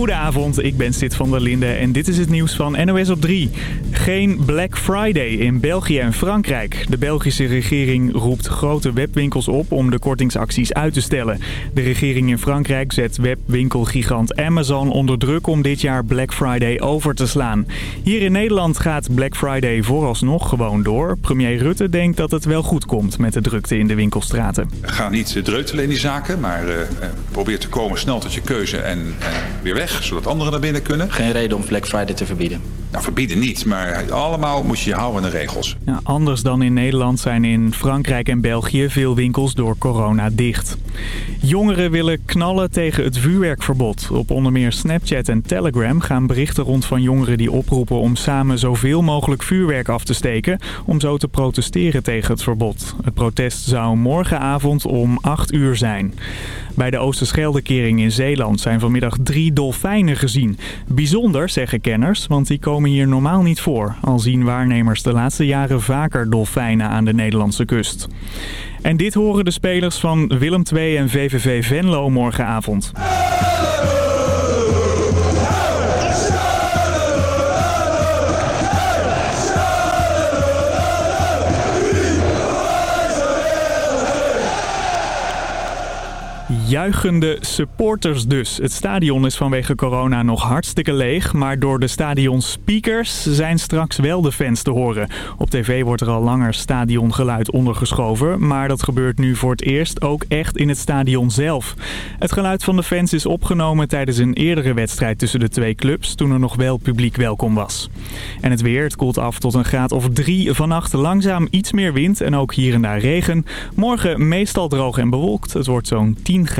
Goedenavond, ik ben Sid van der Linde en dit is het nieuws van NOS op 3. Geen Black Friday in België en Frankrijk. De Belgische regering roept grote webwinkels op om de kortingsacties uit te stellen. De regering in Frankrijk zet webwinkelgigant Amazon onder druk om dit jaar Black Friday over te slaan. Hier in Nederland gaat Black Friday vooralsnog gewoon door. Premier Rutte denkt dat het wel goed komt met de drukte in de winkelstraten. Ga niet dreutelen in die zaken, maar uh, probeer te komen snel tot je keuze en, en weer weg, zodat anderen naar binnen kunnen. Geen reden om Black Friday te verbieden? Nou, verbieden niet, maar allemaal moet je je houden aan de regels. Ja, anders dan in Nederland zijn in Frankrijk en België veel winkels door corona dicht. Jongeren willen knallen tegen het vuurwerkverbod. Op onder meer Snapchat en Telegram gaan berichten rond van jongeren die oproepen om samen zoveel mogelijk vuurwerk af te steken... om zo te protesteren tegen het verbod. Het protest zou morgenavond om 8 uur zijn. Bij de Oosterscheldekering in Zeeland zijn vanmiddag drie dolfijnen gezien. Bijzonder, zeggen kenners, want die komen hier normaal niet voor. Al zien waarnemers de laatste jaren vaker dolfijnen aan de Nederlandse kust. En dit horen de spelers van Willem II en VVV Venlo morgenavond. Juichende supporters dus. Het stadion is vanwege corona nog hartstikke leeg, maar door de stadionspeakers zijn straks wel de fans te horen. Op tv wordt er al langer stadiongeluid ondergeschoven, maar dat gebeurt nu voor het eerst ook echt in het stadion zelf. Het geluid van de fans is opgenomen tijdens een eerdere wedstrijd tussen de twee clubs, toen er nog wel publiek welkom was. En het weer, het koelt af tot een graad of drie. Vannacht langzaam iets meer wind en ook hier en daar regen. Morgen meestal droog en bewolkt. Het wordt zo'n 10 graden.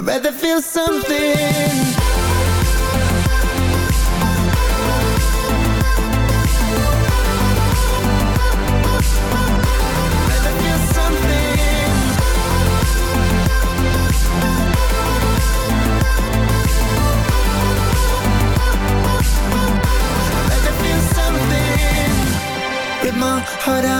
I'd rather feel something. heart out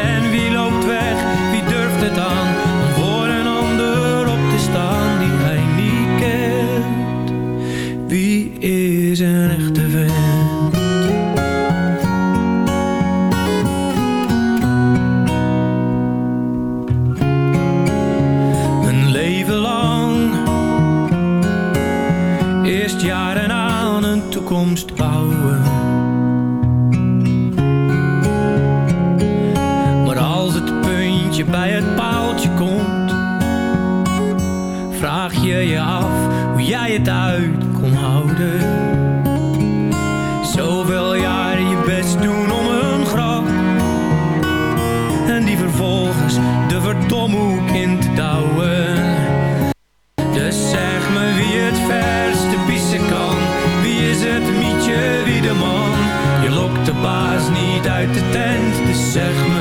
uit kon houden. Zoveel jaren je best doen om een grap. En die vervolgens de verdomhoek in te douwen. Dus zeg me wie het verste pissen kan. Wie is het mietje, wie de man? Je lokt de baas niet uit de tent. Dus zeg me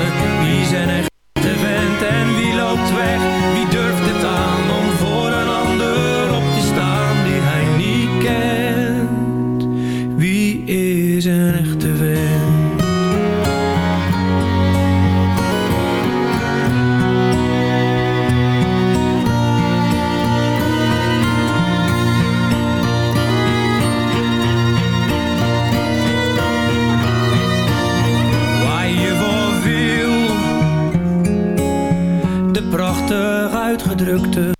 desire.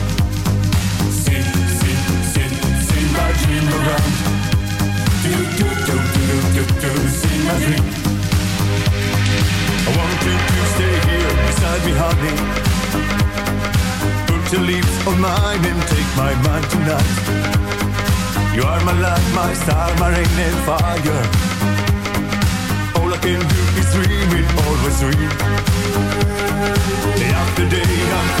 Dream around. Do, do, do, do, do, do, see my dream. I want you to stay here beside me, honey. Put your lips on mine and take my mind tonight. You are my light, my star, my rain and fire. All I can do is dream it, always dream. Day after day, I'm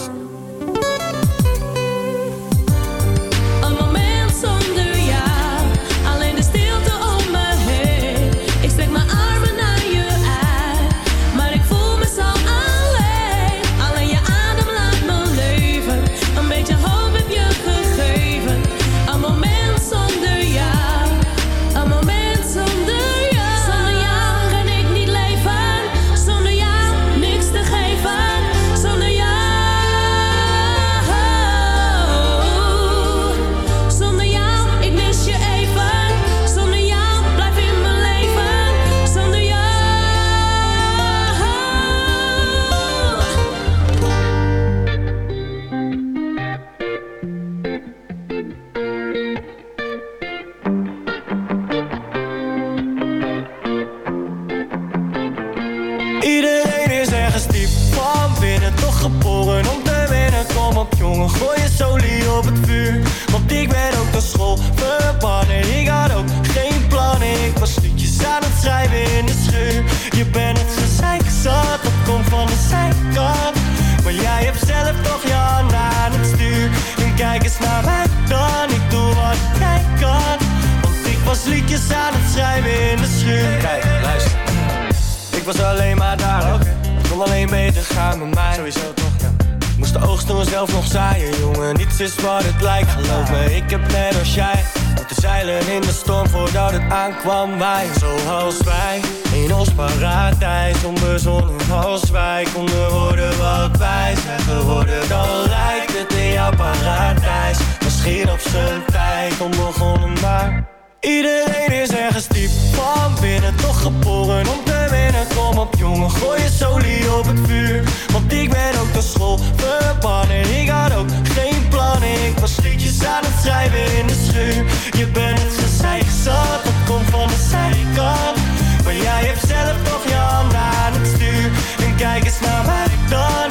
kijk eens naar mij dan, ik doe wat jij kan. Want ik was liedjes aan het schrijven in de schuur. Kijk, luister. Ik was alleen maar daar. Het kon alleen beter gaan met mij. Sowieso toch, ja. Ik moest de oogst toen zelf nog zaaien, jongen. Niets is wat het lijkt, geloof me. Ik heb net als jij moeten zeilen in de storm voordat het aankwam. Wij, zoals wij, in ons paradijs. Onbezonnen als wij konden worden wat wij zijn geworden. Dan lijkt jouw paradijs. Misschien op zijn tijd onbegonnen, maar. Iedereen is ergens diep van binnen, toch geboren om te winnen. Kom op jongen, gooi je solie op het vuur. Want ik ben ook naar school verbannen. Ik had ook geen plannen, ik was liedjes aan het schrijven in de schuur. Je bent het gezeik zat, dat komt van de zijkant. Maar jij hebt zelf toch je handen aan het stuur. En kijk eens naar mij dan,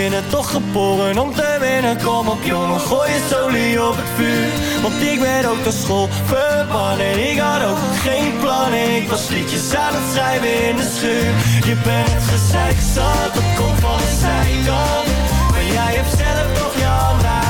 binnen, toch geboren om te winnen. Kom op jongen, gooi je solie op het vuur. Want ik ben ook naar school verbannen. Ik had ook geen plannen, ik was liedjes aan het schrijven in de schuur. Je bent gezeik zat, dat komt van de zijkant. Maar jij hebt zelf toch je handen